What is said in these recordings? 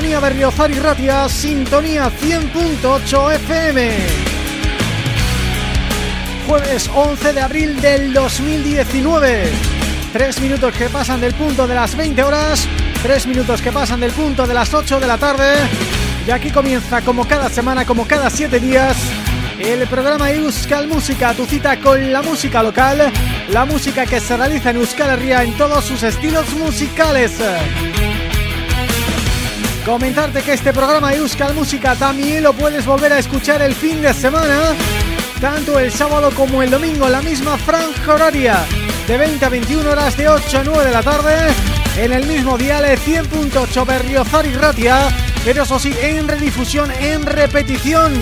Sintonía Berriozar y Ratia, Sintonía 100.8 FM. Jueves 11 de abril del 2019. Tres minutos que pasan del punto de las 20 horas, tres minutos que pasan del punto de las 8 de la tarde. Y aquí comienza, como cada semana, como cada siete días, el programa Euskal Música, tu cita con la música local, la música que se realiza en Euskal Herria en todos sus estilos musicales. Comentarte que este programa Euskal Música también lo puedes volver a escuchar el fin de semana Tanto el sábado como el domingo la misma franja horaria De 20 a 21 horas de 8 a 9 de la tarde En el mismo dial 100.8 Berriozar y Ratia Pero eso sí, en redifusión, en repetición.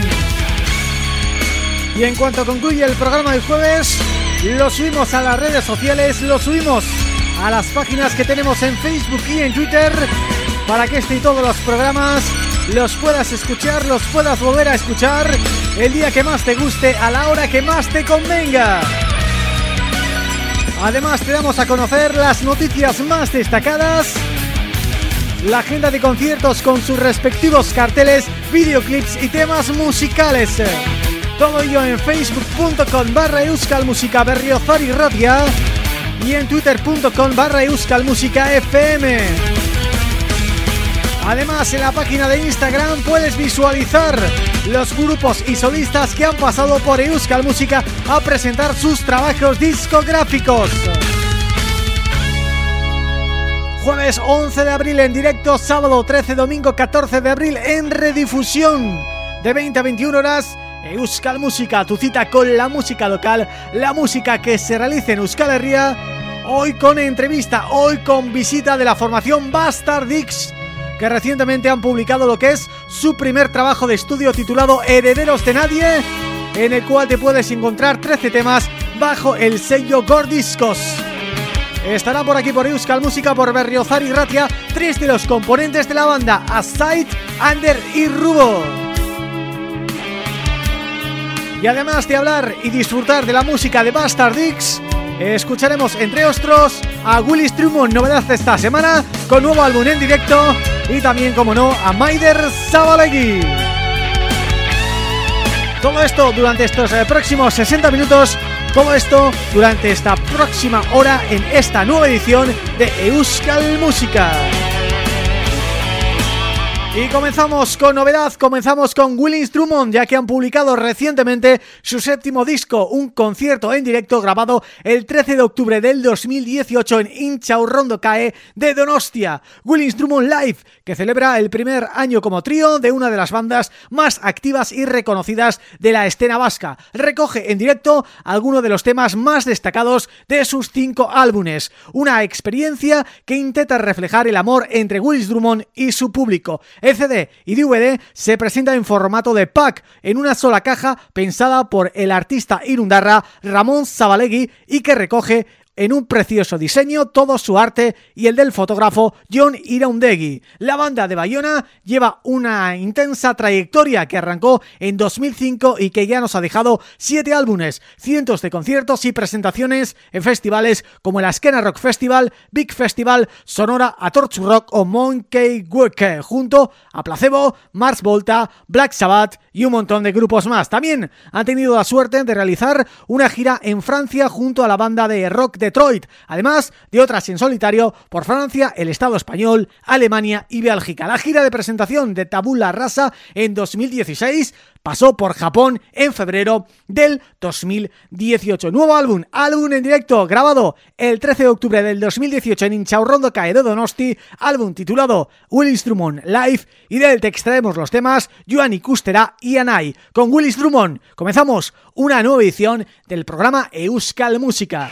Y en cuanto concluye el programa del jueves Lo subimos a las redes sociales Lo subimos a las páginas que tenemos en Facebook y en Twitter para que este y todos los programas los puedas escuchar, los puedas volver a escuchar el día que más te guste, a la hora que más te convenga. Además te damos a conocer las noticias más destacadas, la agenda de conciertos con sus respectivos carteles, videoclips y temas musicales. Todo ello en facebook.com barra euskalmusica berriozar y radia y en twitter.com barra euskalmusica fm. Además, en la página de Instagram puedes visualizar los grupos y solistas que han pasado por Euskal Música a presentar sus trabajos discográficos. Jueves 11 de abril en directo, sábado 13, domingo 14 de abril en redifusión. De 20 a 21 horas Euskal Música, tu cita con la música local, la música que se realiza en Euskal Herria, hoy con entrevista, hoy con visita de la formación Bastard Dix, que recientemente han publicado lo que es su primer trabajo de estudio titulado Herederos de Nadie, en el cual te puedes encontrar 13 temas bajo el sello Gordiscos. Estará por aquí por Euskal Música, por Berriozar y Ratia, tres de los componentes de la banda, Aside, Ander y Rubo. Y además de hablar y disfrutar de la música de Bastard escucharemos entre otros a Willis Drummond, novedad de esta semana, con nuevo álbum en directo, y también, como no, a Maider Zabalegui. Todo esto durante estos eh, próximos 60 minutos todo esto durante esta próxima hora en esta nueva edición de Euskal Música. Y comenzamos con novedad, comenzamos con Willings Drummond, ya que han publicado recientemente su séptimo disco, un concierto en directo grabado el 13 de octubre del 2018 en Inchau Rondo Cae de Donostia. Willings Drummond Live, que celebra el primer año como trío de una de las bandas más activas y reconocidas de la escena vasca. Recoge en directo algunos de los temas más destacados de sus cinco álbumes, una experiencia que intenta reflejar el amor entre Willings Drummond y su público. CD y DVD se presenta en formato de pack en una sola caja pensada por el artista irundarra Ramón Zabalegui y que recoge en un precioso diseño todo su arte y el del fotógrafo John Iraundegui. La banda de Bayona lleva una intensa trayectoria que arrancó en 2005 y que ya nos ha dejado siete álbumes, cientos de conciertos y presentaciones en festivales como el Askena Rock Festival, Big Festival, Sonora, A Torch Rock o Monkey Work, junto a Placebo, Mars Volta, Black Sabbath y un montón de grupos más. También han tenido la suerte de realizar una gira en Francia junto a la banda de rock de Detroit, además de otras en solitario por Francia, el Estado español, Alemania y Bélgica. La gira de presentación de Tabula Rasa en 2016 pasó por Japón en febrero del 2018. Nuevo álbum, álbum en directo, grabado el 13 de octubre del 2018 en Inchaurrondo Cae de Donosti, álbum titulado Willis Drummond Live y del que extraemos los temas Joanny Custera y Anai. Con Willis Drummond comenzamos una nueva edición del programa Euskal Música.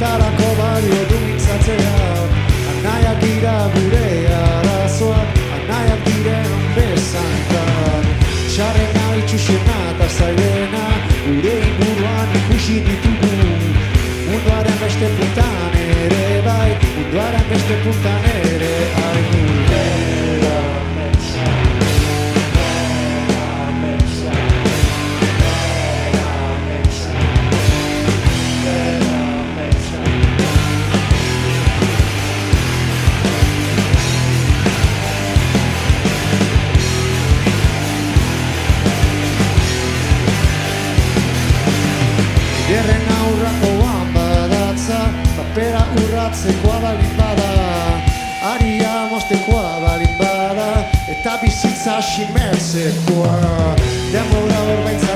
Balio du mintzatzeak Anaiak dira gure arazoak Anaiak diren bezantak Txarren itxusena eta zailena Gure inguruan ikusi ditugu. Munduaren beste puntan ere bai Munduaren beste puntan ere sashi mese kua Demoraur baitz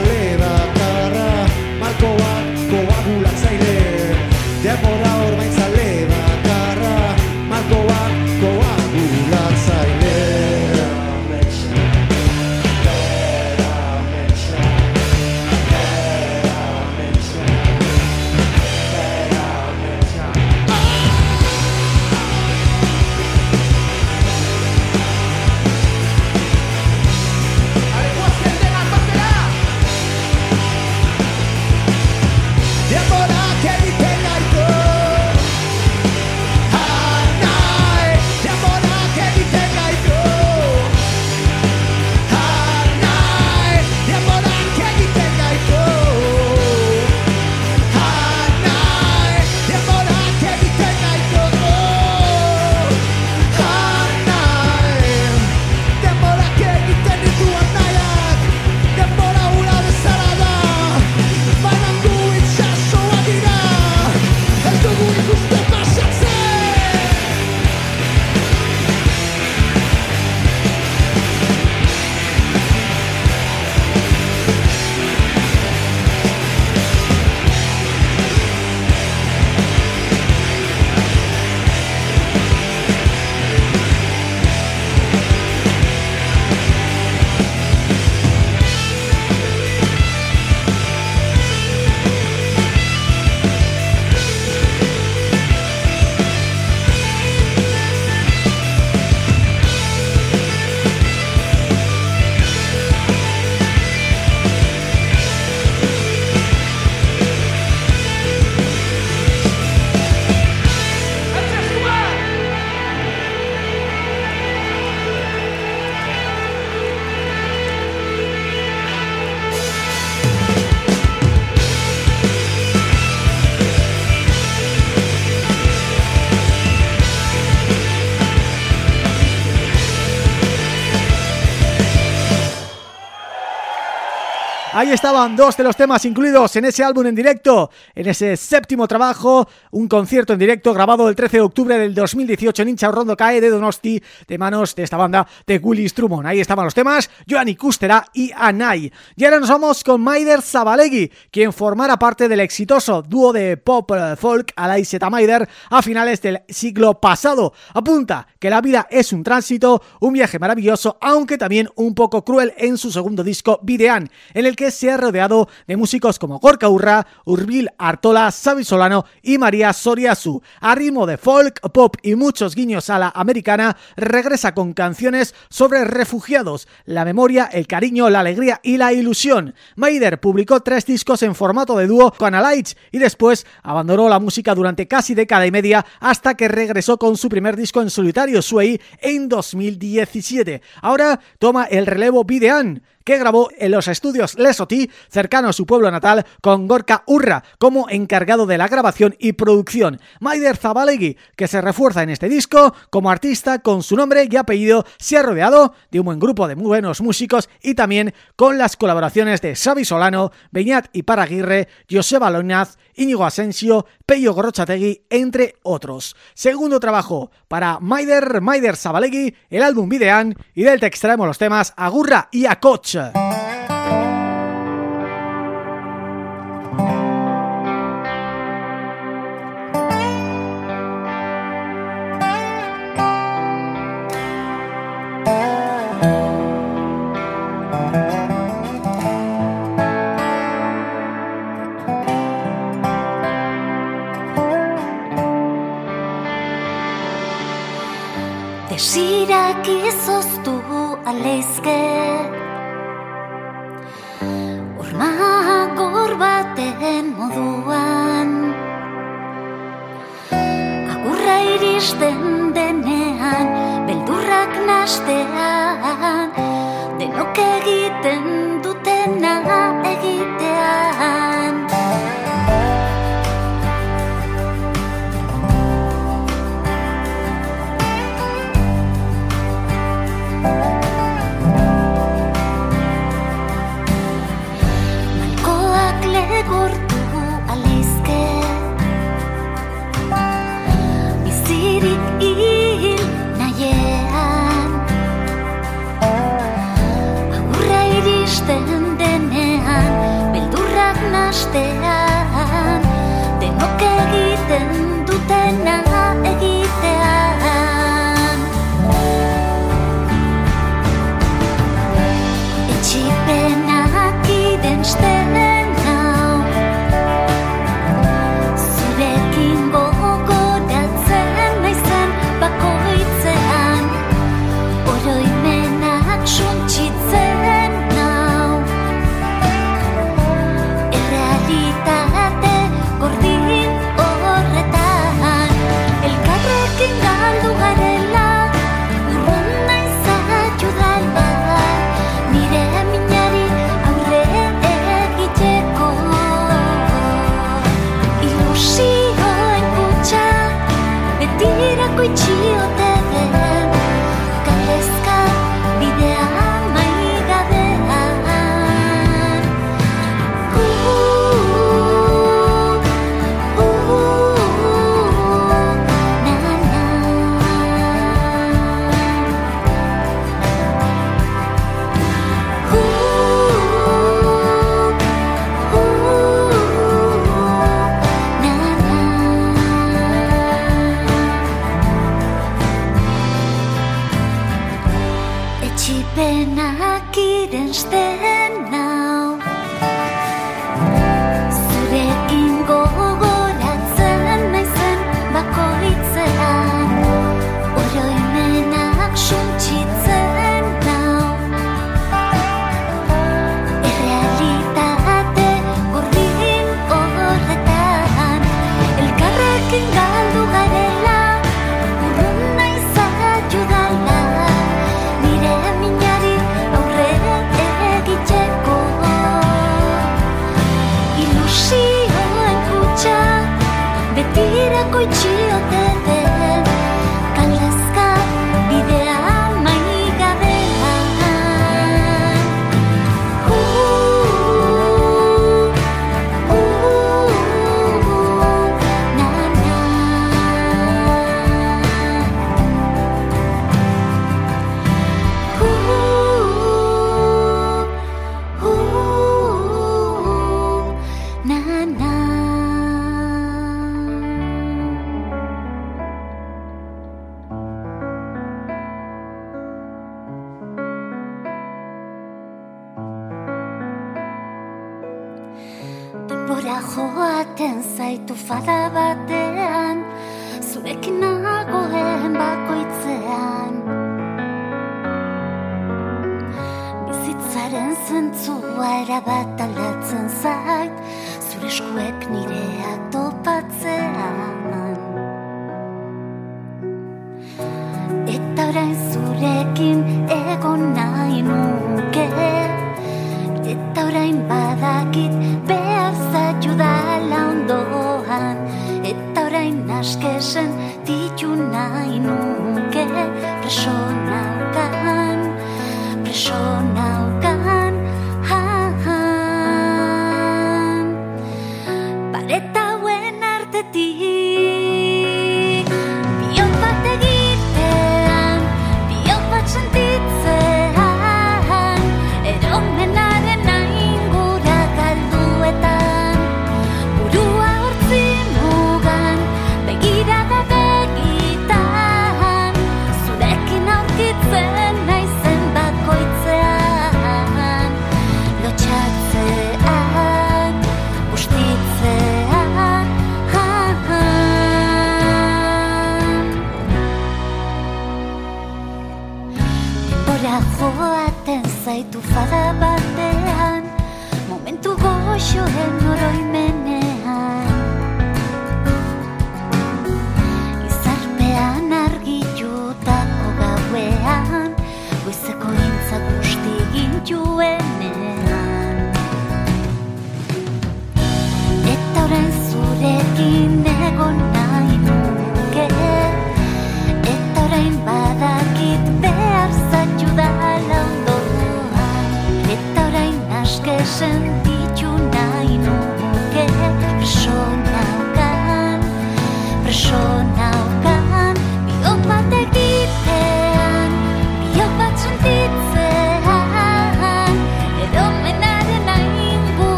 Ahí estaban dos de los temas incluidos en ese álbum en directo, en ese séptimo trabajo, un concierto en directo grabado el 13 de octubre del 2018 en Hincha Rondo Cae de Donosti, de manos de esta banda de Willy Strumon. Ahí estaban los temas, Joanny Kustera y Anai. Y ahora nos vamos con Maider Zabalegui, quien formara parte del exitoso dúo de pop folk Alay Zeta Maider a finales del siglo pasado. Apunta que la vida es un tránsito, un viaje maravilloso, aunque también un poco cruel en su segundo disco Videan, en el que se ha rodeado de músicos como Gorka Urra, Urbil Artola, Xavi Solano y María Soriasu. A ritmo de folk, pop y muchos guiños a la americana, regresa con canciones sobre refugiados, la memoria, el cariño, la alegría y la ilusión. Maider publicó tres discos en formato de dúo con Alights y después abandonó la música durante casi década y media hasta que regresó con su primer disco en solitario, Sway, en 2017. Ahora toma el relevo Videan, que grabó en los estudios Lesotí, cercano a su pueblo natal, con Gorka Urra como encargado de la grabación y producción. Maider Zabalegui, que se refuerza en este disco como artista con su nombre y apellido, se ha rodeado de un buen grupo de muy buenos músicos y también con las colaboraciones de Xavi Solano, Beñat y Paraguirre, Joseba Loñaz, Íñigo Asensio, Peyo Gorrochategui, entre otros. Segundo trabajo para Maider, Maider Zabalegui, el álbum Videan y del que extraemos los temas Agurra y Acoch.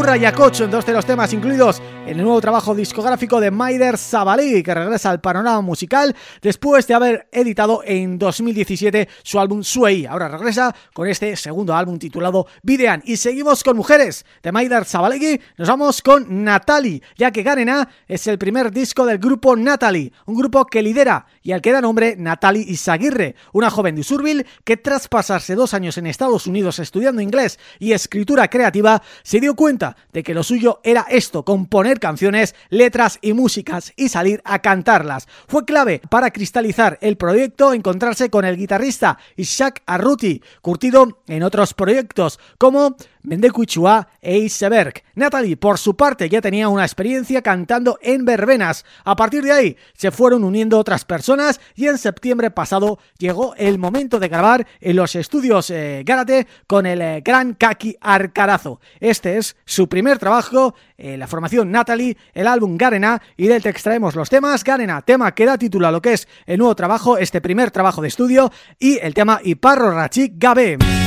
Agurra y Acocho, dos de los temas incluidos en el nuevo trabajo discográfico de Maider Zabalegui, que regresa al panorama musical después de haber editado en 2017 su álbum Suey. Ahora regresa con este segundo álbum titulado Videan. Y seguimos con mujeres de Maider Zabalegui, nos vamos con Natalie, ya que Garena es el primer disco del grupo Natalie, un grupo que lidera y al que da nombre Natalie Isaguirre, una joven de Usurbil que tras pasarse dos años en Estados Unidos estudiando inglés y escritura creativa, se dio cuenta de que lo suyo era esto, componer canciones, letras y músicas y salir a cantarlas. Fue clave para cristalizar el proyecto encontrarse con el guitarrista Ishak Arruti, curtido en otros proyectos como Mendekuichua e Iceberg. Natalie, por su parte, ya tenía una experiencia cantando en verbenas. A partir de ahí, se fueron uniendo otras personas y en septiembre pasado llegó el momento de grabar en los estudios eh, Gárate con el eh, gran Kaki Arcarazo. Este es su primer trabajo, eh, la formación Natalie, el álbum Garena, y del que extraemos los temas Garena, tema que da título a lo que es el nuevo trabajo, este primer trabajo de estudio, y el tema Iparro Rachik Gabe.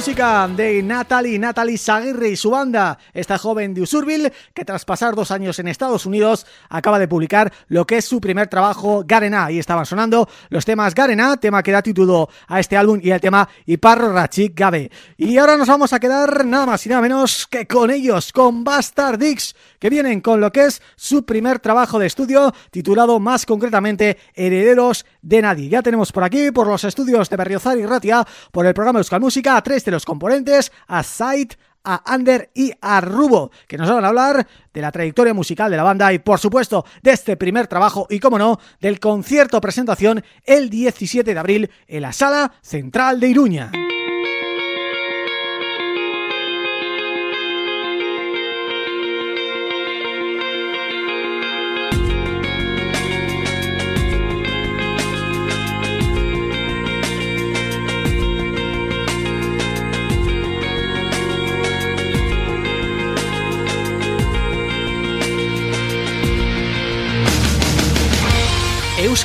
Música de Natalie, Natalie Zaguirre y su banda, esta joven de Usurbil, que tras pasar dos años en Estados Unidos, acaba de publicar lo que es su primer trabajo, Garena. Y estaban sonando los temas Garena, tema que da título a este álbum, y el tema Iparro Rachik Gabe. Y ahora nos vamos a quedar nada más y nada menos que con ellos, con Bastard Dix, que vienen con lo que es su primer trabajo de estudio, titulado más concretamente Herederos de Nadie. Ya tenemos por aquí, por los estudios de Berriozar y Ratia, por el programa Euskal Música, a tres de los componentes, a Sight, a Ander y a Rubo, que nos van a hablar de la trayectoria musical de la banda y, por supuesto, de este primer trabajo y, como no, del concierto presentación el 17 de abril en la Sala Central de Iruña.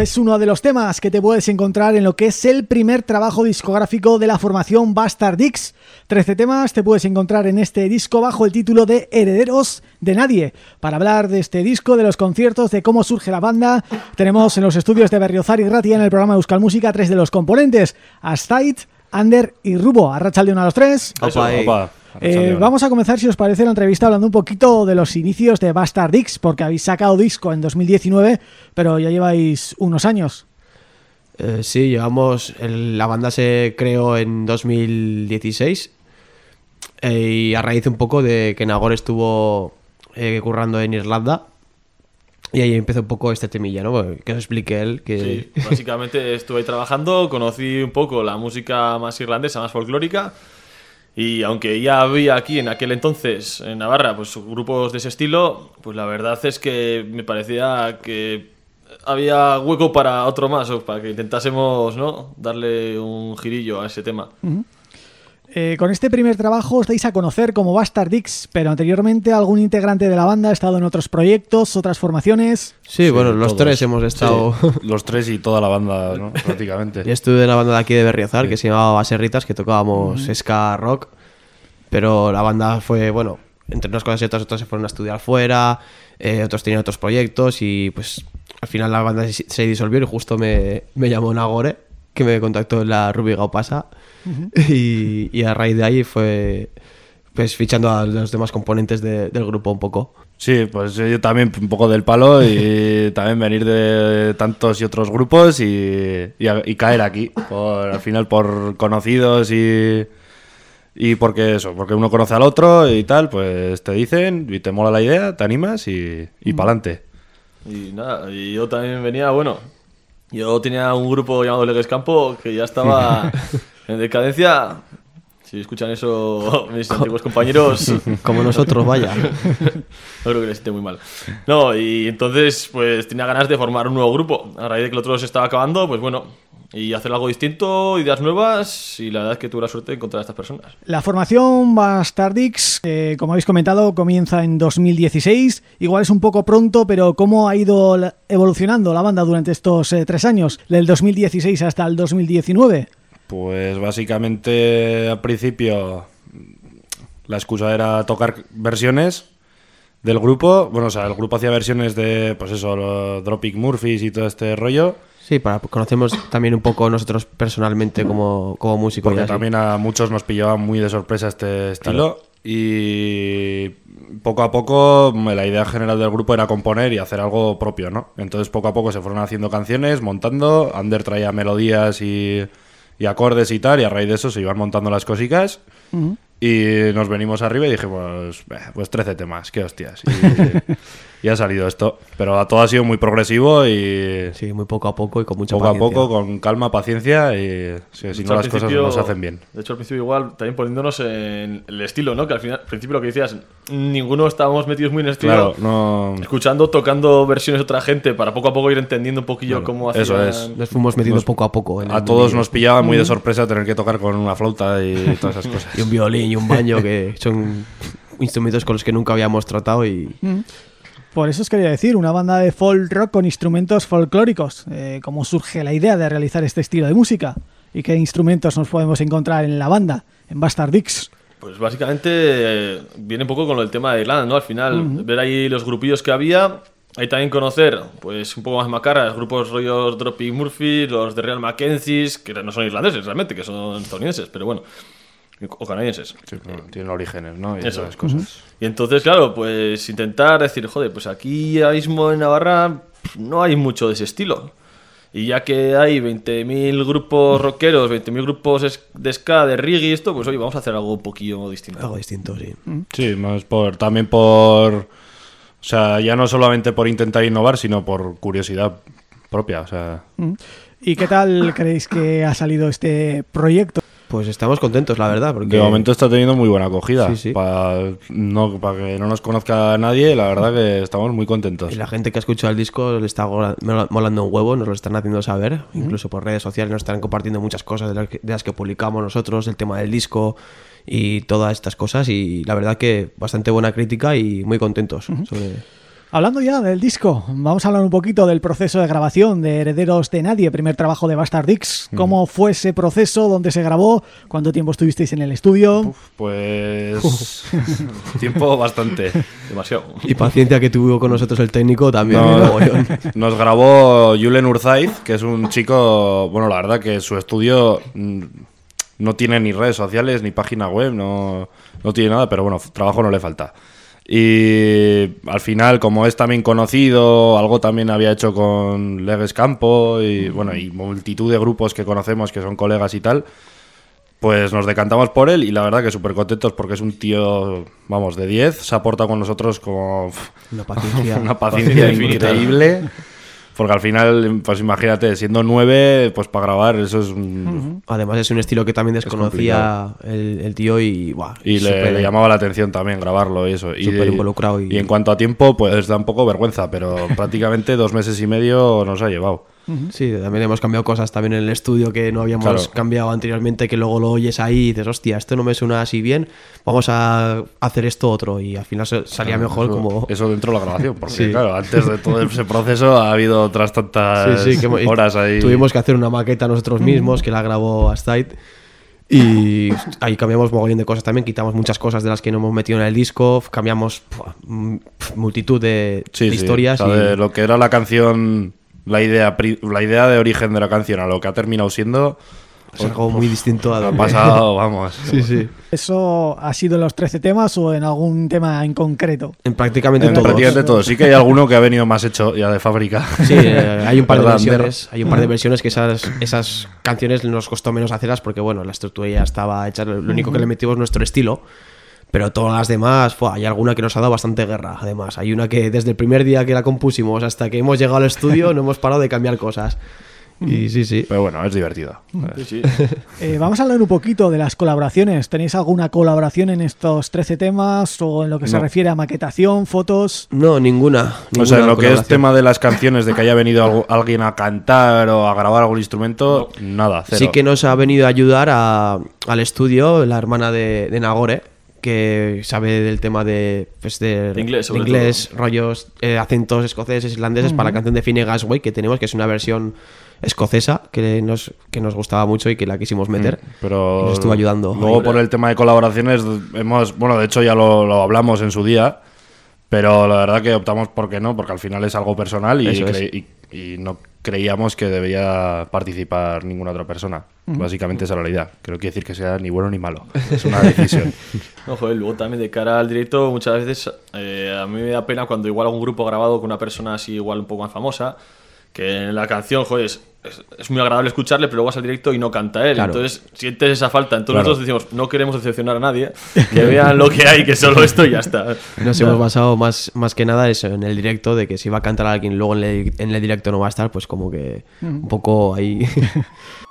Es uno de los temas que te puedes encontrar en lo que es el primer trabajo discográfico de la formación Bastard Dix. Trece temas te puedes encontrar en este disco bajo el título de Herederos de Nadie. Para hablar de este disco, de los conciertos, de cómo surge la banda, tenemos en los estudios de Berriozar y Ratia en el programa Euskal Música tres de los componentes, Astait, Ander y Rubo. Arracha a los tres. Opa, opa. Eh, vamos a comenzar, si os parece, la entrevista hablando un poquito de los inicios de Bastard Dix, porque habéis sacado disco en 2019, pero ya lleváis unos años. Eh, sí, llevamos. el- la banda se creó en 2016 eh, y a raíz un poco de que Nagor estuvo eh, currando en Irlanda. Y ahí empezó un poco este temilla, ¿no? Que os explique él. Que... Sí, básicamente estuve ahí trabajando, conocí un poco la música más irlandesa, más folclórica. Y aunque ya había aquí en aquel entonces, en Navarra, pues grupos de ese estilo, pues la verdad es que me parecía que había hueco para otro más, para que intentásemos ¿no? darle un girillo a ese tema. Eh, con este primer trabajo os dais a conocer como Bastard Dix, pero anteriormente algún integrante de la banda ha estado en otros proyectos, otras formaciones. Sí, bueno, los todos. tres hemos estado. Sí, los tres y toda la banda, ¿no? Prácticamente. Yo estuve en la banda de aquí de Berriozar que se llamaba Baserritas, que tocábamos ska rock. Pero la banda fue, bueno, entre unas cosas y otras, otros se fueron a estudiar fuera, eh, otros tenían otros proyectos y pues al final la banda se, se disolvió y justo me, me llamó Nagore, que me contactó en la Ruby Gaupasa. y, y a raíz de ahí fue pues fichando a los demás componentes de- del grupo un poco. Sí, pues yo también un poco del palo y también venir de tantos y otros grupos y, y a- y caer aquí. Por, al final por conocidos y, y porque eso, porque uno conoce al otro y tal, pues te dicen y te mola la idea, te animas y, y pa'lante. Y nada, y yo también venía, bueno, yo tenía un grupo llamado Legues Campo que ya estaba en decadencia. Si escuchan eso mis antiguos compañeros, Como nosotros, vaya. no creo que les siente muy mal. No, y entonces pues tenía ganas de formar un nuevo grupo. A raíz de que el otro se estaba acabando, pues bueno, y hacer algo distinto, ideas nuevas, y la verdad es que tuve la suerte de encontrar a estas personas. La formación Bastard Dix, eh, como habéis comentado, comienza en 2016. Igual es un poco pronto, pero ¿cómo ha ido evolucionando la banda durante estos eh, tres años? Del 2016 hasta el 2019. Pues básicamente al principio la excusa era tocar versiones del grupo. Bueno, o sea, el grupo hacía versiones de, pues eso, los Dropic Murphys y todo este rollo. Sí, para conocemos también un poco nosotros personalmente como, como músicos. Porque también a muchos nos pillaba muy de sorpresa este estilo. Y poco a poco la idea general del grupo era componer y hacer algo propio, ¿no? Entonces poco a poco se fueron haciendo canciones, montando. Ander traía melodías y, y acordes y tal, y a raíz de eso se iban montando las cositas. Y nos venimos arriba y dije, pues, bah, pues 13 temas, qué hostias. Y, y ha salido esto. Pero todo ha sido muy progresivo y Sí, muy poco a poco y con mucha poco a paciencia. poco, con calma, paciencia y sí, si no las cosas no se hacen bien. De hecho, al principio igual, también poniéndonos en el estilo, ¿no? Que al final, al principio lo que decías, ninguno estábamos metidos muy en el estilo. Claro, no... Escuchando, tocando versiones de otra gente para poco a poco ir entendiendo un poquillo cómo hacían. eso es. Nos fuimos metiendo poco a poco. en A el todos nos pillaba muy de sorpresa tener que tocar con una flauta y todas esas cosas. Y un violín y un baño que son instrumentos con los que nunca habíamos tratado y Por eso os quería decir, una banda de folk rock con instrumentos folclóricos. Eh, ¿Cómo surge la idea de realizar este estilo de música? ¿Y qué instrumentos nos podemos encontrar en la banda, en Bastard Dix? Pues básicamente eh, viene un poco con del tema de Irlanda, ¿no? Al final, ver ahí los grupillos que había, ahí también conocer, pues un poco más macarras, grupos rollos Dropping Murphy, los de Real Mackenzies, que no son irlandeses realmente, que son estadounidenses, pero bueno, o canadienses. Sí, pero tienen orígenes, ¿no? Y Eso. esas cosas. Y entonces, claro, pues intentar decir, joder, pues aquí ahora mismo en Navarra no hay mucho de ese estilo. Y ya que hay 20.000 grupos rockeros, 20.000 grupos de ska, de reggae y esto, pues oye, vamos a hacer algo un poquillo distinto. algo distinto, sí. Sí, más por también por... O sea, ya no solamente por intentar innovar, sino por curiosidad propia. O sea, ¿Y qué tal creéis que ha salido este proyecto? Pues estamos contentos, la verdad, porque de momento está teniendo muy buena acogida. Sí, sí. Para no, para que no nos conozca nadie, la verdad que estamos muy contentos. y la gente que ha escuchado el disco le está molando un huevo, nos lo están haciendo saber, incluso por redes sociales nos están compartiendo muchas cosas de las, que, de las que publicamos nosotros, el tema del disco y todas estas cosas y la verdad que bastante buena crítica y muy contentos sobre Hablando ya del disco, vamos a hablar un poquito del proceso de grabación de Herederos de Nadie, primer trabajo de Bastard Dix. ¿Cómo fue ese proceso? ¿Dónde se grabó? ¿Cuánto tiempo estuvisteis en el estudio? Pues tiempo bastante. Demasiado. Y paciencia que tuvo con nosotros el técnico también. No, nos grabó Julen Urzaiz, que es un chico, bueno, la verdad que su estudio mm, no tiene ni redes sociales ni página web, no, no tiene nada, pero bueno, trabajo no le falta. Y al final, como es también conocido, algo también había hecho con Legues Campo y bueno, y multitud de grupos que conocemos que son colegas y tal, pues nos decantamos por él y la verdad que súper contentos porque es un tío, vamos, de 10, se ha portado con nosotros como Una paciencia. una paciencia Paciencia infinita. increíble. Porque al final, pues imagínate, siendo nueve, pues para grabar, eso es un- Además es un estilo que también desconocía el, el tío y, buah, Y le, llamaba la atención también grabarlo y eso. Y, Súper involucrado y- y en cuanto a tiempo, pues da un poco vergüenza, pero prácticamente dos meses y medio nos ha llevado. Sí, también hemos cambiado cosas también en el estudio que no habíamos Claro. cambiado anteriormente, que luego lo oyes ahí y dices, hostia, esto no me suena así bien, vamos a hacer esto otro y al final salía mejor eso, como... Eso dentro de la grabación, porque Sí. claro, antes de todo ese proceso ha habido otras tantas Sí, sí, que hemos- horas ahí. Tuvimos que hacer una maqueta nosotros mismos, que la grabó Astite. Y ahí cambiamos mogollón de cosas también, quitamos muchas cosas de las que no hemos metido en el disco, cambiamos mm, multitud de, Sí, de sí, historias. o sea, y- de lo que era la canción, la idea, la idea de origen de la canción a lo que ha terminado siendo, es algo muy distinto a ha lo que- pasado, vamos. Sí, sí. ¿Eso ha sido en los 13 temas o en algún tema en concreto? En prácticamente En todos. prácticamente todo. Sí que hay alguno que ha venido más hecho ya de fábrica. Sí, eh, hay un par de ¿Verdad, versiones. Hay un par de versiones que esas, esas canciones nos costó menos hacerlas porque, bueno, la estructura ya estaba hecha. Lo único que le metimos es nuestro estilo. Pero todas las demás, fua, hay alguna que nos ha dado bastante guerra. Además, hay una que desde el primer día que la compusimos hasta que hemos llegado al estudio no hemos parado de cambiar cosas. Y sí, sí. Pero bueno, es divertido. Sí, sí. Eh, vamos a hablar un poquito de las colaboraciones. ¿Tenéis alguna colaboración en estos 13 temas o en lo que se No. refiere a maquetación, fotos? No, ninguna. O sea, en lo que es tema de las canciones, de que haya venido algo- alguien a cantar o a grabar algún instrumento, nada, cero. Sí que nos ha venido a ayudar a- al estudio la hermana de, de Nagore, que sabe del tema de, pues de, De inglés, sobre inglés, rollos, eh, acentos escoceses, irlandeses, para la canción de Fine Gasway que tenemos, que es una versión escocesa que nos, que nos gustaba mucho y que la quisimos meter. Pero Y nos estuvo ayudando. Luego por el tema de colaboraciones hemos, bueno, de hecho ya lo, lo hablamos en su día, pero la verdad que optamos por que no, porque al final es algo personal y, es. cre- y- y no creíamos que debía participar ninguna otra persona. Básicamente esa era la idea. Que no quiere decir que sea ni bueno ni malo. Es una decisión. No, joder, luego también de cara al directo, muchas veces eh, a mí me da pena cuando igual algún grupo grabado con una persona así igual un poco más famosa, que en la canción, joder, es, es- es muy agradable escucharle, pero luego vas al directo y no canta él. Claro. Entonces sientes esa falta. Entonces Claro. nosotros decimos, no queremos decepcionar a nadie, que vean lo que hay, que solo esto y ya está. Nos hemos basado más, más que nada eso, en el directo, de que si va a cantar alguien luego en el, en el directo no va a estar, pues como que un poco ahí...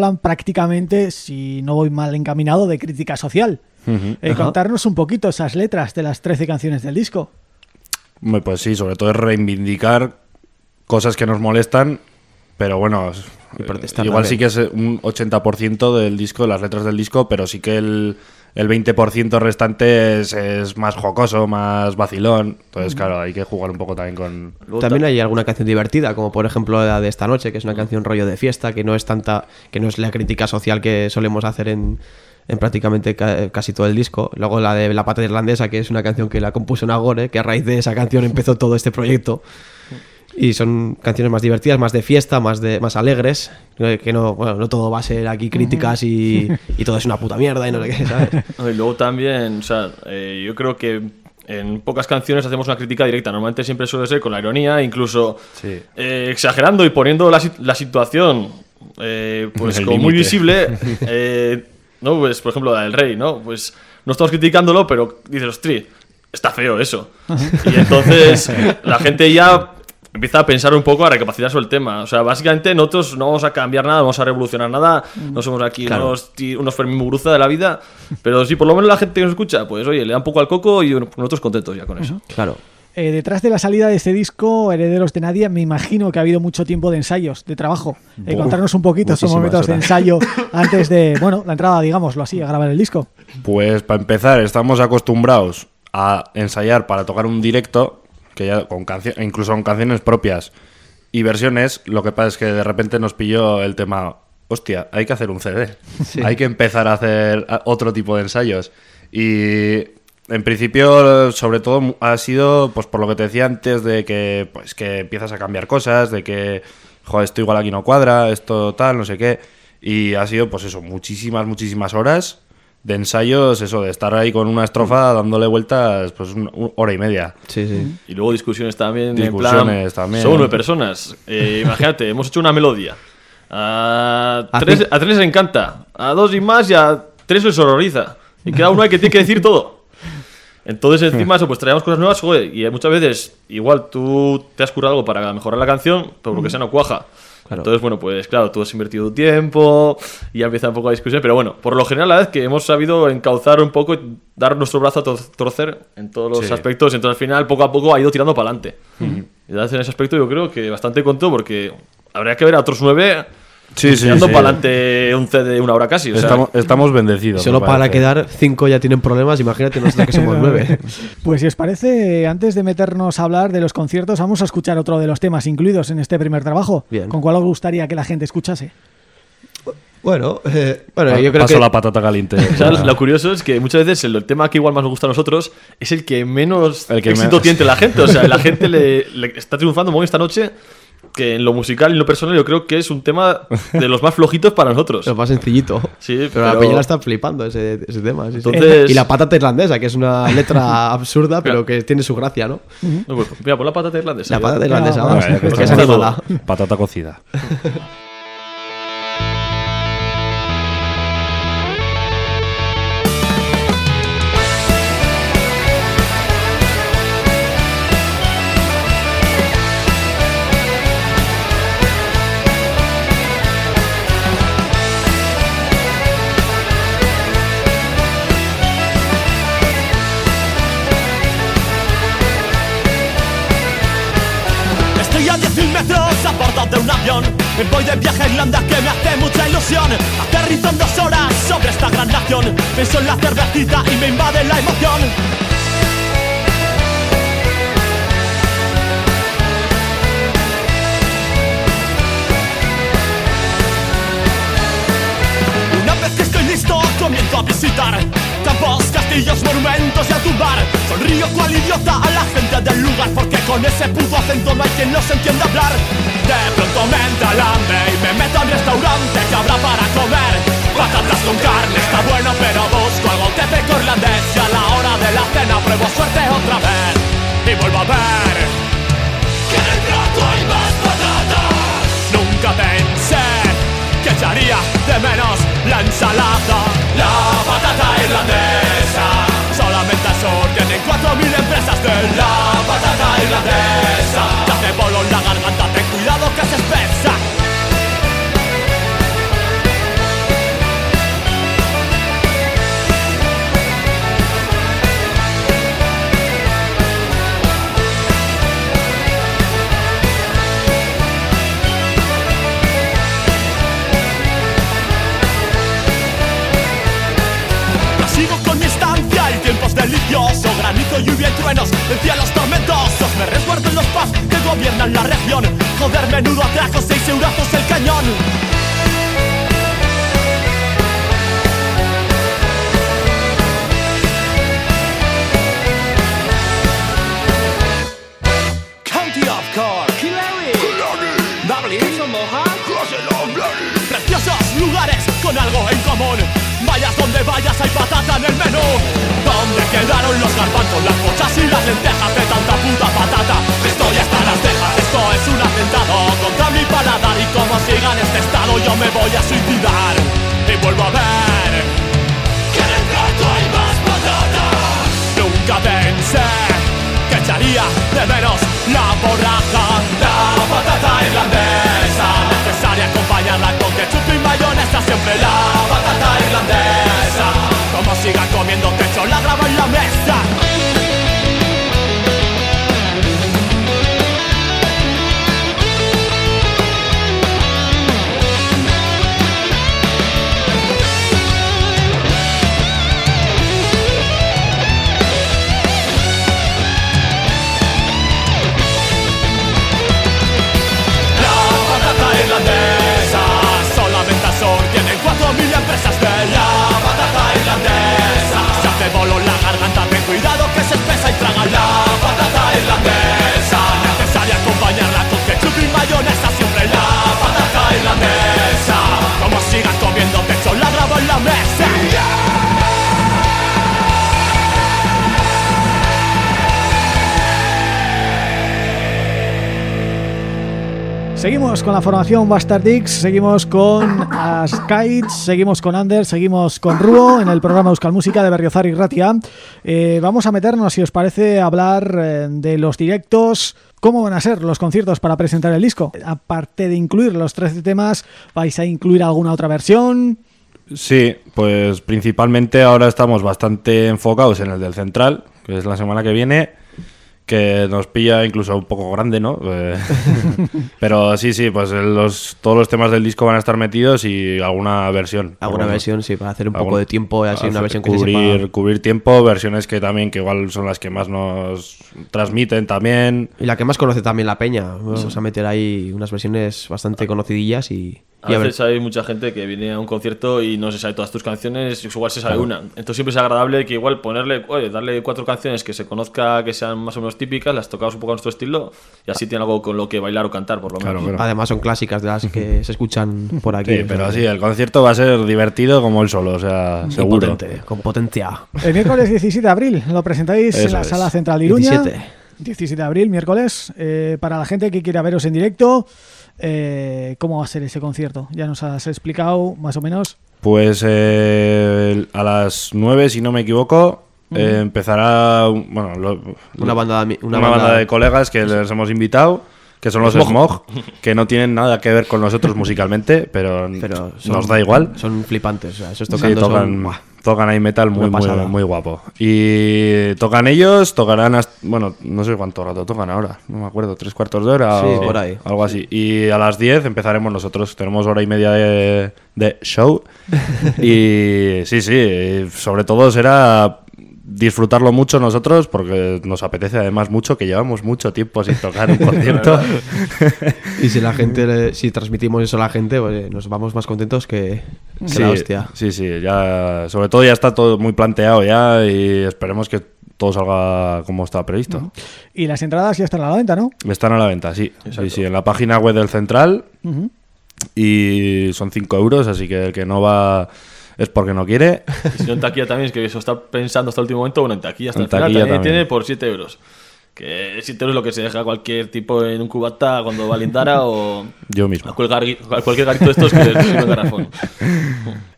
hablan prácticamente, si no voy mal encaminado, de crítica social. Eh, contarnos un poquito esas letras de las 13 canciones del disco. Pues sí, sobre todo es reivindicar cosas que nos molestan, pero bueno, Y eh, igual también. sí que es un 80% del disco, de las letras del disco, pero sí que el, el 20% restante es, es más jocoso, más vacilón. Entonces, claro, hay que jugar un poco también con... También hay alguna canción divertida, como por ejemplo la de esta noche, que es una canción rollo de fiesta, que no es tanta, que no es la crítica social que solemos hacer en, en prácticamente ca- casi todo el disco. Luego la de La pata irlandesa, que es una canción que la compuso Nagore, que a raíz de esa canción empezó todo este proyecto. Y son canciones más divertidas, más de fiesta, más de más alegres, eh, que no, bueno, no todo va a ser aquí críticas y, y todo es una puta mierda y no sé qué, ¿sabes? Y luego también, o sea, eh, yo creo que en pocas canciones hacemos una crítica directa. Normalmente siempre suele ser con la ironía, incluso Sí. eh, exagerando y poniendo la, la situación eh, pues El como muy visible. eh, ¿no? Pues, por ejemplo, la del rey, ¿no? Pues no estamos criticándolo, pero dices, ostri, está feo eso. Y entonces la gente ya empieza a pensar un poco, a recapacitar sobre el tema. O sea, básicamente nosotros no vamos a cambiar nada, no vamos a revolucionar nada, no somos aquí Claro. unos, unos Fermín Muguruza de la vida, pero sí, por lo menos la gente que nos escucha, pues oye, le da un poco al coco y nosotros contentos ya con eso. Claro. Eh, detrás de la salida de este disco, Herederos de Nadie, me imagino que ha habido mucho tiempo de ensayos, de trabajo. Eh, contarnos un poquito esos momentos de horas. ensayo antes de, bueno, la entrada, digámoslo así, a grabar el disco. Pues para empezar, estamos acostumbrados a ensayar para tocar un directo, que ya con cancio- incluso con canciones propias y versiones. Lo que pasa es que de repente nos pilló el tema, hostia, hay que hacer un CD. Hay que empezar a hacer otro tipo de ensayos. Y en principio, sobre todo, ha sido, pues por lo que te decía antes, de que, pues, que empiezas a cambiar cosas, de que, joder, esto igual aquí no cuadra, esto tal, no sé qué. Y ha sido, pues eso, muchísimas, muchísimas horas de ensayos, eso, de estar ahí con una estrofa dándole vueltas, pues una un- hora y media. Sí, sí. Y luego discusiones también. en plan, Discusiones también. Son nueve personas. Eh, imagínate, hemos hecho una melodía. A tres, a tres les encanta. A dos y más y a tres les horroriza. Y cada uno hay que tiene que decir todo. Entonces, encima eso, pues traíamos cosas nuevas, joder, y muchas veces, igual tú te has curado algo para mejorar la canción, pero lo que sea no cuaja. Claro. Entonces, bueno, pues claro, tú has invertido tu tiempo y ya empieza un poco la discusión, pero bueno, por lo general, la vez que hemos sabido encauzar un poco, y dar nuestro brazo a to- torcer en todos los Sí. aspectos, entonces al final, poco a poco, ha ido tirando para adelante. Y entonces, en ese aspecto, yo creo que bastante contento porque habría que ver a otros nueve Sí, sí, tirando sí. para adelante un CD de una hora casi. o sea, Estamos, estamos bendecidos. Solo me para quedar cinco ya tienen problemas, imagínate nosotros que somos nueve. Pues si os parece, antes de meternos a hablar de los conciertos, vamos a escuchar otro de los temas incluidos en este primer trabajo. Bien. ¿Con cuál os gustaría que la gente escuchase? Bueno, eh, bueno, yo creo paso que la patata caliente. O sea, lo curioso es que muchas veces el, el tema que igual más nos gusta a nosotros es el que menos El que éxito menos- tiene la gente. O sea, la gente le, le está triunfando muy esta noche que en lo musical y en lo personal yo creo que es un tema de los más flojitos para nosotros. lo más sencillito. Sí, pero, la peña la está flipando ese, ese tema. sí, sí. Entonces- Y la patata irlandesa, que es una letra absurda, pero Claro. que tiene su gracia, ¿no? No, pues, mira, pon la patata irlandesa. La patata irlandesa, vamos. vamos, Vale, que porque es. Patata cocida. bordo de un avión. Voy de viaje a Irlanda que me hace mucha ilusión. Aterrizo en dos horas sobre esta gran nación. Pienso en la cervecita y me invade la emoción a visitar. Campos, castillos, monumentos y a tumbar. Sonrío cual idiota a la gente del lugar Porque con ese puto acento no hay quien los entienda hablar. De pronto me entra y me meto al restaurante que habrá para comer. Patatas con carne está bueno pero busco algo típico irlandés Y a la hora de la cena pruebo suerte otra vez Y vuelvo a ver de menos la ensalada. La patata irlandesa. Solamente al sur tienen 4.000 empresas de la patata irlandesa. Te hace bolo en la garganta, ten cuidado que se espesa Lluvia y truenos en cielos tormentosos. Me resguardo en los pubs que gobiernan la región. Joder, menudo atraco, seis eurazos el cañón. County of Cork, Killarney, Dublin, Mohawk, Preciosos lugares con algo en común Vayas donde vayas hay patata en el menú. ¿Dónde quedaron los garbanzos, las pochas y las lentejas de tanta puta patata? Esto ya está en las cejas, esto es un atentado contra mi paladar. Y como siga en este estado yo me voy a suicidar. Y vuelvo a ver que en el plato hay más patata Nunca pensé que echaría de menos la borraja La patata irlandesa ketchup y mayonesa Siempre la patata irlandesa. Como siga comiendo te echo la grabo en la mesa Seguimos con la formación Bastard seguimos con Skites, seguimos con Anders, seguimos con Ruo en el programa Euskal Música de Berriozar y Ratia. Eh, vamos a meternos, si os parece, a hablar eh, de los directos, cómo van a ser los conciertos para presentar el disco. Aparte de incluir los 13 temas, ¿vais a incluir alguna otra versión? Sí, pues principalmente ahora estamos bastante enfocados en el del central, que es la semana que viene, que nos pilla incluso un poco grande, ¿no? Eh, Pero sí, sí, pues los, todos los temas del disco van a estar metidos y alguna versión. Alguna versión, sí, para hacer un poco de tiempo así una versión que cubrir, sepa- cubrir tiempo, versiones que también, que igual son las que más nos transmiten también. Y la que más conoce también la peña. Vamos a meter ahí unas versiones bastante conocidillas y, A veces hay mucha gente que viene a un concierto y no se sabe todas tus canciones, igual se sabe una. Entonces siempre es agradable que igual ponerle, oye, darle cuatro canciones que se conozca, que sean más o menos típicas, las tocamos un poco a nuestro estilo y así tiene algo con lo que bailar o cantar, por lo menos. Claro, claro. Además son clásicas de las que se escuchan por aquí. Sí, pero sí, el concierto va a ser divertido como el solo, o sea, y seguro. potente, con potencia. El miércoles 17 de abril lo presentáis en Eso la es. Sala Central de Iruña. 17. 17 de abril, miércoles. Eh, para la gente que quiera veros en directo, eh, ¿cómo va a ser ese concierto? Ya nos has explicado más o menos. Pues eh, a las 9, si no me equivoco, eh, empezará un- bueno, lo- Una banda de ami- una, una banda, banda- de colegas que les hemos invitado, que son los Smog, que no tienen nada que ver con nosotros musicalmente, pero, Pero son- nos da igual. Son flipantes. O sea, esos Sí, tocando tocan, son... tocan ahí metal muy, muy, guapo. Y tocan ellos, tocarán, hasta- bueno, no sé cuánto rato tocan ahora, no me acuerdo, tres cuartos de hora Sí, o por ahí. algo así. Y a las 10 empezaremos nosotros, tenemos hora y media de, de show. y sí, sí, sobre todo será disfrutarlo mucho nosotros porque nos apetece además mucho que llevamos mucho tiempo sin tocar un concierto. Y si la gente, si transmitimos eso a la gente, pues, eh, nos vamos más contentos que, que sí, la hostia. sí, sí, ya sobre todo ya está todo muy planteado ya y esperemos que todo salga como está previsto. Y las entradas ya están a la venta, ¿no? Están a la venta, sí. Sí, sí, en la página web del central y son 5 euros, así que el que no va es porque no quiere. Y si no en taquilla también, es que eso está pensando hasta el último momento, bueno, en taquilla hasta En el final taquilla también, también. tiene por 7 euros. Que 7 euros es lo que se deja cualquier tipo en un cubata cuando va a Lindara o Yo mismo. a cualquier, a cualquier garito de estos que les sirve un garrafón.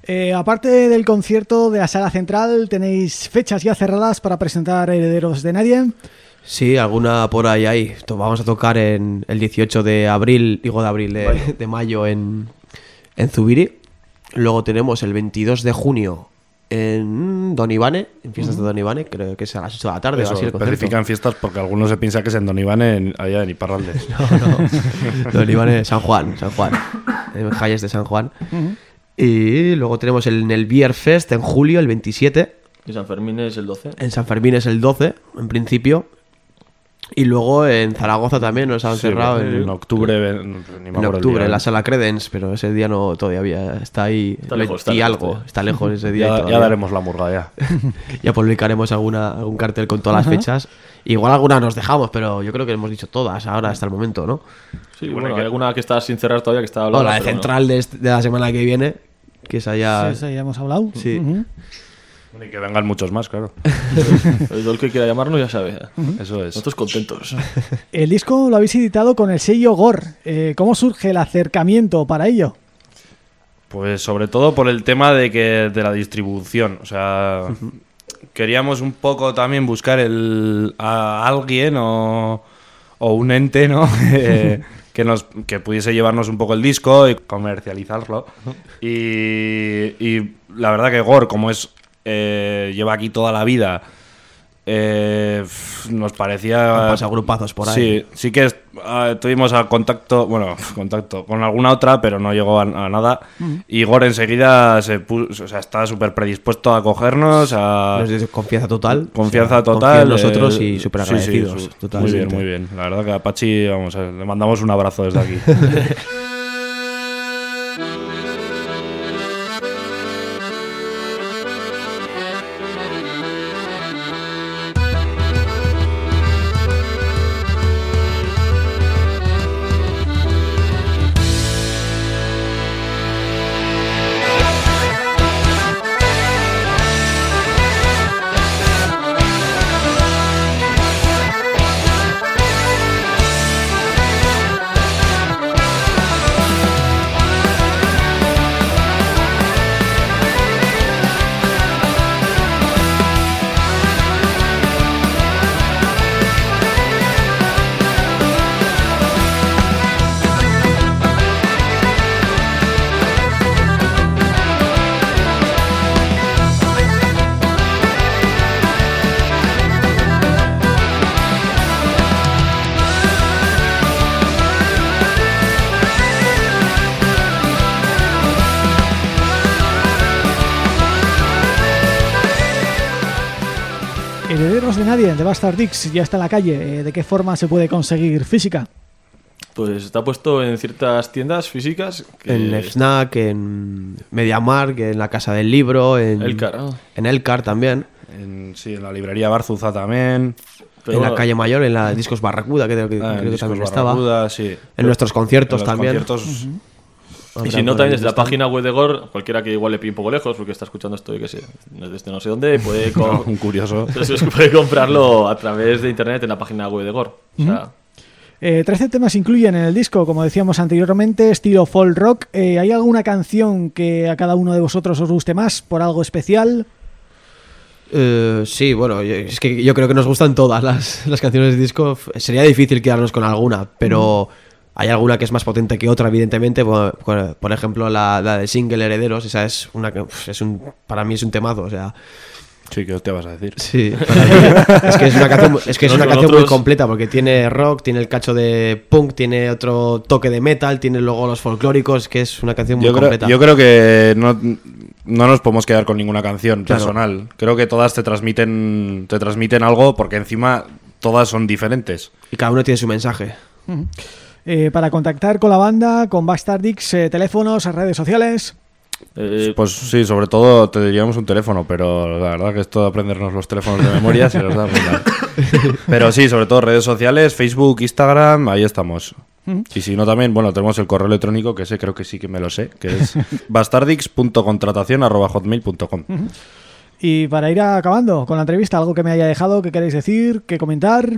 Eh, aparte del concierto de la Sala Central, ¿tenéis fechas ya cerradas para presentar Herederos de Nadie? Sí, alguna por ahí hay. Vamos a tocar en el 18 de abril, digo de abril, de, de mayo en, en Zubiri. Luego tenemos el 22 de junio en Don Ivane, en fiestas de Don Ivane, creo que es a las 8 de la tarde. Eso, especifican fiestas porque algunos se piensa que es en Don Iván en, allá en Iparralde. Don Ivane, San Juan, San Juan. En Jalles de San Juan. Y luego tenemos el, en el Beer Fest en julio, el 27. Y San Fermín es el 12. En San Fermín es el 12, en principio. Y luego en Zaragoza también nos han Sí, cerrado en, en, octubre, ni me en octubre, en la sala Credence, pero ese día no todavía está ahí. Está lejos, está y lejos algo, está lejos ese día. Ya, daremos la murga ya. ya publicaremos alguna, algún cartel con todas las fechas. Igual alguna nos dejamos, pero yo creo que hemos dicho todas ahora hasta el momento, ¿no? Sí, bueno, hay alguna que está sin cerrar todavía que está hablando. O la de central de, este- de la semana que viene, que esa ya... Sí, sí, ya hemos hablado. Sí. Bueno, y que vengan muchos más, claro. El dol que quiera llamarnos ya sabe. Eso es. Nosotros contentos. El disco lo habéis editado con el sello GOR. Eh, ¿Cómo surge el acercamiento para ello? Pues sobre todo por el tema de que de la distribución, o sea, queríamos un poco también buscar el a alguien o, o un ente, ¿no? Que nos que pudiese llevarnos un poco el disco y comercializarlo. Y, y la verdad que Gore, como es eh, lleva aquí toda la vida, eh, nos parecía pasado grupazos por ahí. Sí, sí que ah, tuvimos a contacto, bueno, contacto con alguna otra, pero no llegó a, a nada. Y Gore enseguida se puso, o sea, está súper predispuesto a cogernos, a confianza total. confianza O sea, total. en nosotros eh, y súper sí, sí, agradecidos. muy bien, muy bien. La verdad que a Pachi, vamos, le mandamos un abrazo desde aquí. De Nadie, de Bastard Dix, ya está en la calle. Eh, ¿De qué forma se puede conseguir física? Pues está puesto en ciertas tiendas físicas. Que En FNAC, en MediaMark, en la Casa del Libro, en Elcar, ah. en Elcar también, En- sí, en la librería Barzuza también. Pero en la Calle Mayor, en la Discos Barracuda, que creo que, Ah, creo que también estaba. Barracuda, sí. En nuestros conciertos En los también. conciertos, Y si no, también desde la página web de Gore, cualquiera que igual le pille un poco lejos, porque está escuchando esto, yo que sé, desde no sé dónde, puede, co- un curioso. Entonces, puede comprarlo a través de internet en la página web de Gore. O sea, Eh, 13 temas incluyen en el disco, como decíamos anteriormente, estilo folk rock. Eh, ¿Hay alguna canción que a cada uno de vosotros os guste más por algo especial? Eh, sí, bueno, es que yo creo que nos gustan todas las, las canciones del disco. Sería difícil quedarnos con alguna, pero hay alguna que es más potente que otra, evidentemente. Por, ejemplo, la, la de Single Herederos, esa es una que es un, para mí es un temazo, o sea, Sí, ¿qué te vas a decir? sí, para mí- es que es una canción, es que es una canción muy completa porque tiene rock, tiene el cacho de punk, tiene otro toque de metal, tiene luego los folclóricos, que es una canción muy Yo creo, completa. yo creo que no, no nos podemos quedar con ninguna canción Claro. personal. Creo que todas te transmiten, te transmiten algo porque encima todas son diferentes. Y cada uno tiene su mensaje. Eh, para contactar con la banda, con Bastard Dix, eh, teléfonos, redes sociales. eh, Pues sí, sobre todo te diríamos un teléfono, pero la verdad que esto de aprendernos los teléfonos de memoria se nos da muy mal. Pero sí, sobre todo redes sociales, Facebook, Instagram, ahí estamos. Y si no también, bueno, tenemos el correo electrónico, que ese creo que sí que me lo sé, que es bastardix.contratación.hotmail.com Y para ir acabando con la entrevista, algo que me haya dejado, que queréis decir, que comentar.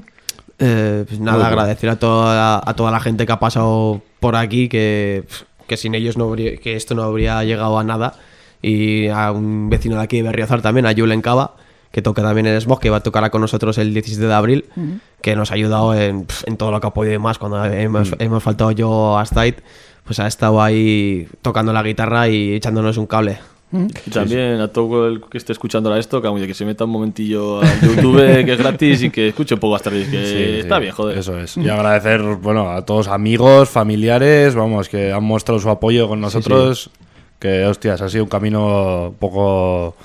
Eh, pues nada, Muy agradecer a toda, a toda la gente que ha pasado por aquí, que, que sin ellos no habría, que esto no habría llegado a nada. Y a un vecino de aquí de Berriozar también, a Julen Cava, que toca también en Smog, que va a tocar con nosotros el 17 de abril, que nos ha ayudado en, en todo lo que ha podido y más. Cuando hemos, hemos faltado yo a State, pues ha estado ahí tocando la guitarra y echándonos un cable. Y también a todo el que esté escuchando ahora esto, que, se meta un momentillo a YouTube, que es gratis, y que escuche un poco hasta que Sí, está sí, bien, joder. Eso es. Y agradecer, bueno, a todos amigos, familiares, vamos, que han mostrado su apoyo con nosotros. Que, hostias, ha sido un camino un poco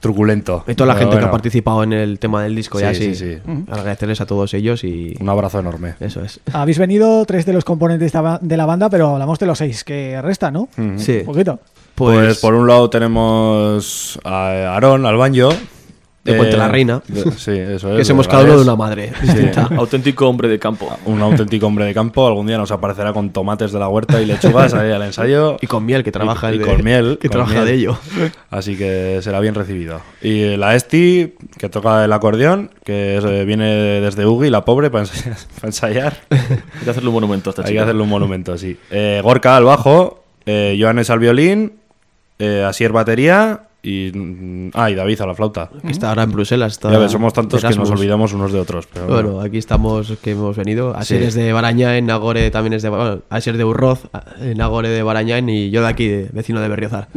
truculento. Y toda la Pero gente que ha participado en el tema del disco ya Sí, sí. sí, sí. Agradecerles a todos ellos y Un abrazo enorme. eso es. Habéis venido tres de los componentes de la- de la banda, pero hablamos de los seis que restan, ¿no? Sí. Un poquito. Pues, por un lado tenemos a Aarón, al banjo. De Puente la Reina. de- sí, eso es. que somos cada uno de una madre. Auténtico hombre de campo. Un auténtico hombre de campo. Algún día nos aparecerá con tomates de la huerta y lechugas ahí al ensayo. Y con miel, que trabaja y, el y de- con miel. que con trabaja miel. de ello. Así que será bien recibido. Y la Esti, que toca el acordeón, que es, eh, viene desde Ugi, la pobre, para ensayar. para ensayar. Hay que hacerle un monumento a esta Hay que hacerle un monumento, sí. Eh, Gorka al bajo, eh, Joanes al violín, eh, Asier batería y, mm, ah, y David a la flauta. Que está ahora en Bruselas. Está Ya ves, somos tantos que nos olvidamos unos de otros. Pero Bueno, bueno. aquí estamos, que hemos venido. Asier Sí. es de Barañain, Nagore también es de... Bueno, Asier de Urroz, Nagore de Barañain y yo de aquí, de- vecino de Berriozar.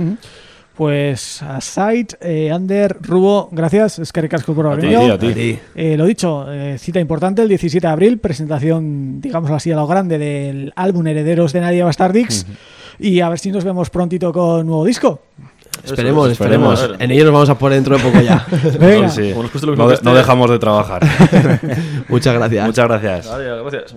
Pues a Site, eh, Ander, Rubo, gracias. Es que recasco por haber venido. a ti. A ti. Eh, lo dicho, eh, cita importante el 17 de abril, presentación, digamos así, a lo grande del álbum Herederos de Nadia Bastardix. Y a ver si nos vemos prontito con nuevo disco. Esperemos, es, esperemos. En ello nos vamos a poner dentro de poco ya. Venga. Sí. No, no dejamos de trabajar. Muchas gracias. Muchas gracias. Vale, gracias.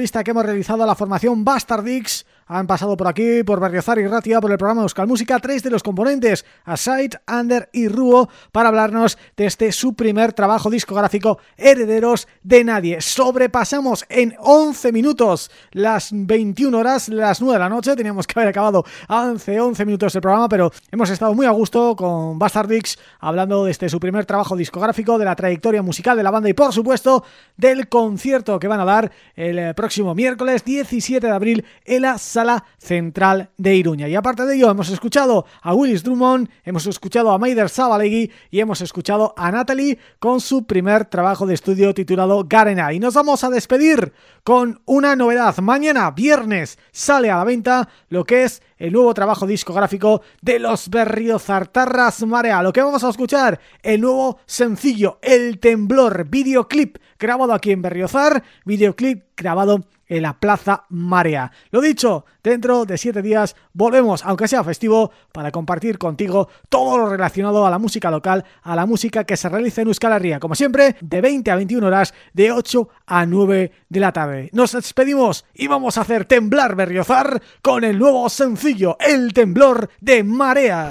Entrevista que hemos realizado a la formación Bastardix. Han pasado por aquí, por Berriozar y Ratia, por el programa Euskal Música, tres de los componentes, Aside, Under y Ruo, para hablarnos de este su primer trabajo discográfico, Herederos de Nadie. Sobrepasamos en 11 minutos las 21 horas, las 9 de la noche, teníamos que haber acabado a 11, 11 minutos el programa, pero hemos estado muy a gusto con Bastardix, hablando de este su primer trabajo discográfico, de la trayectoria musical de la banda y por supuesto del concierto que van a dar el eh, próximo miércoles 17 de abril en la Sala Central de Iruña. Y aparte de ello hemos escuchado a Willis Drummond, hemos escuchado a Maider Zabalegui y hemos escuchado a Natalie con su primer trabajo de estudio titulado Garena. Y nos vamos a despedir con una novedad. Mañana, viernes, sale a la venta lo que es el nuevo trabajo discográfico de los Berriozartarras Marea. Lo que vamos a escuchar, el nuevo sencillo, El Temblor, videoclip grabado aquí en Berriozar, videoclip grabado en la Plaza Marea. Lo dicho, dentro de siete días volvemos, aunque sea festivo, para compartir contigo todo lo relacionado a la música local, a la música que se realiza en Euskal Herria. Como siempre, de 20 a 21 horas, de 8 a 9 de la tarde. Nos despedimos y vamos a hacer temblar Berriozar con el nuevo sencillo, El Temblor de Marea.